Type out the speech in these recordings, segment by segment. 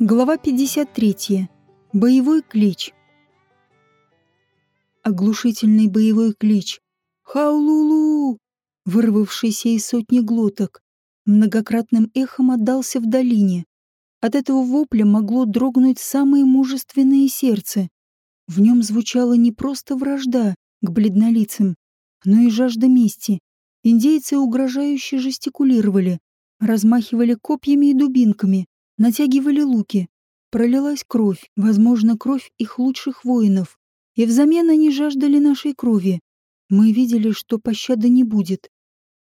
Глава 53. Боевой клич. Оглушительный боевой клич. «Хаулулу!» вырвавшийся из сотни глоток, многократным эхом отдался в долине. От этого вопля могло дрогнуть самое мужественное сердце. В нем звучала не просто вражда к бледнолицам, но и жажда мести. Индейцы угрожающе жестикулировали, размахивали копьями и дубинками, натягивали луки. Пролилась кровь, возможно, кровь их лучших воинов. И взамен они жаждали нашей крови. Мы видели, что пощады не будет.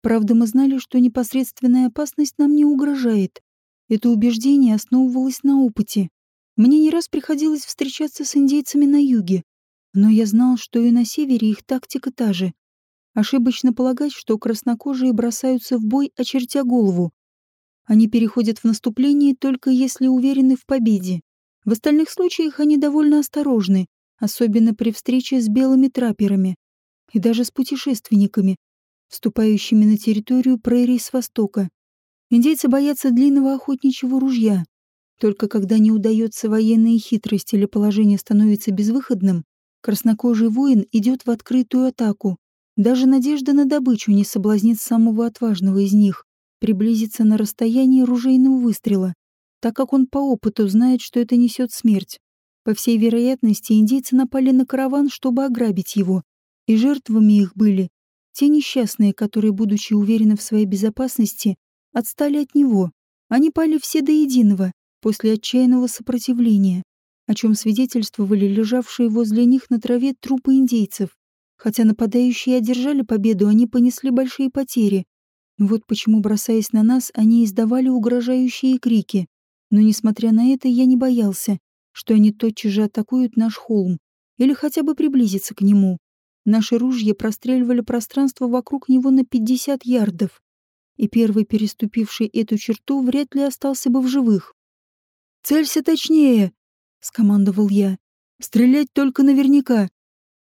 Правда, мы знали, что непосредственная опасность нам не угрожает. Это убеждение основывалось на опыте. Мне не раз приходилось встречаться с индейцами на юге, но я знал, что и на севере их тактика та же. Ошибочно полагать, что краснокожие бросаются в бой, очертя голову. Они переходят в наступление только если уверены в победе. В остальных случаях они довольно осторожны, особенно при встрече с белыми траперами и даже с путешественниками, вступающими на территорию прерий с востока. Индейцы боятся длинного охотничьего ружья. Только когда не удается военная хитрость или положение становится безвыходным, краснокожий воин идет в открытую атаку. Даже надежда на добычу не соблазнит самого отважного из них приблизиться на расстояние ружейного выстрела, так как он по опыту знает, что это несет смерть. По всей вероятности, индейцы напали на караван, чтобы ограбить его, и жертвами их были те несчастные, которые, будучи уверены в своей безопасности, отстали от него. Они пали все до единого, после отчаянного сопротивления, о чем свидетельствовали лежавшие возле них на траве трупы индейцев. Хотя нападающие одержали победу, они понесли большие потери. Вот почему, бросаясь на нас, они издавали угрожающие крики. Но, несмотря на это, я не боялся, что они тотчас же атакуют наш холм или хотя бы приблизятся к нему. Наши ружья простреливали пространство вокруг него на 50 ярдов, и первый, переступивший эту черту, вряд ли остался бы в живых. «Целься точнее!» — скомандовал я. «Стрелять только наверняка!»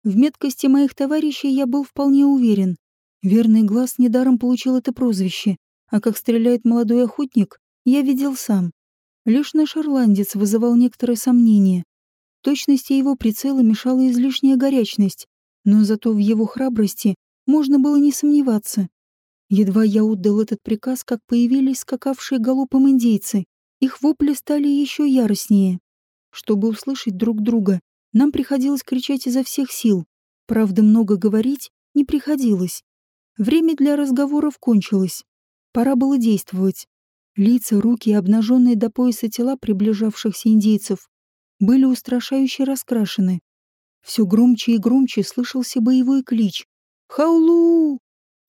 В меткости моих товарищей я был вполне уверен. Верный глаз недаром получил это прозвище, а как стреляет молодой охотник, я видел сам. Лишь наш ирландец вызывал некоторые сомнения. Точности его прицела мешала излишняя горячность, но зато в его храбрости можно было не сомневаться. Едва я отдал этот приказ, как появились скакавшие галопом индейцы. Их вопли стали еще яростнее. Чтобы услышать друг друга, нам приходилось кричать изо всех сил. Правда, много говорить не приходилось. Время для разговоров кончилось. Пора было действовать. Лица, руки и обнаженные до пояса тела приближавшихся индейцев были устрашающе раскрашены. Все громче и громче слышался боевой клич. «Хаулу!»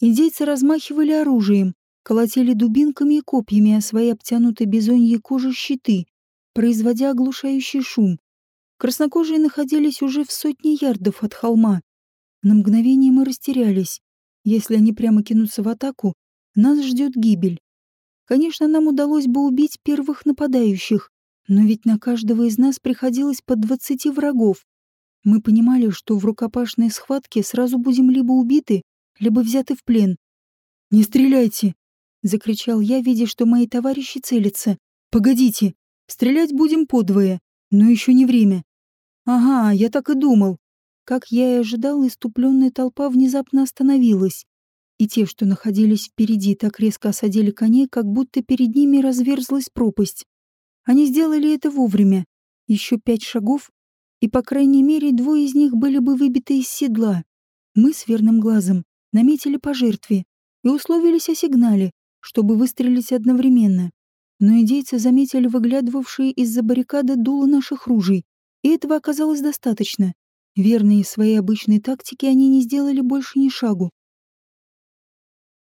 Индейцы размахивали оружием, колотили дубинками и копьями о свои обтянутые бизоньей кожи щиты, производя оглушающий шум. Краснокожие находились уже в сотне ярдов от холма. На мгновение мы растерялись. Если они прямо кинутся в атаку, нас ждет гибель. Конечно, нам удалось бы убить первых нападающих, но ведь на каждого из нас приходилось по двадцати врагов. Мы понимали, что в рукопашной схватке сразу будем либо убиты, либо взяты в плен. «Не стреляйте!» — закричал я, видя, что мои товарищи целятся. «Погодите! Стрелять будем подвое, но еще не время». «Ага, я так и думал». Как я и ожидал, иступленная толпа внезапно остановилась. И те, что находились впереди, так резко осадили коней, как будто перед ними разверзлась пропасть. Они сделали это вовремя. Еще пять шагов, и, по крайней мере, двое из них были бы выбиты из седла. Мы с верным глазом наметили по жертве и условились о сигнале, чтобы выстрелить одновременно. Но индейцы заметили выглядывавшие из-за баррикады дуло наших ружей, и этого оказалось достаточно. Верные своей обычной тактике, они не сделали больше ни шагу,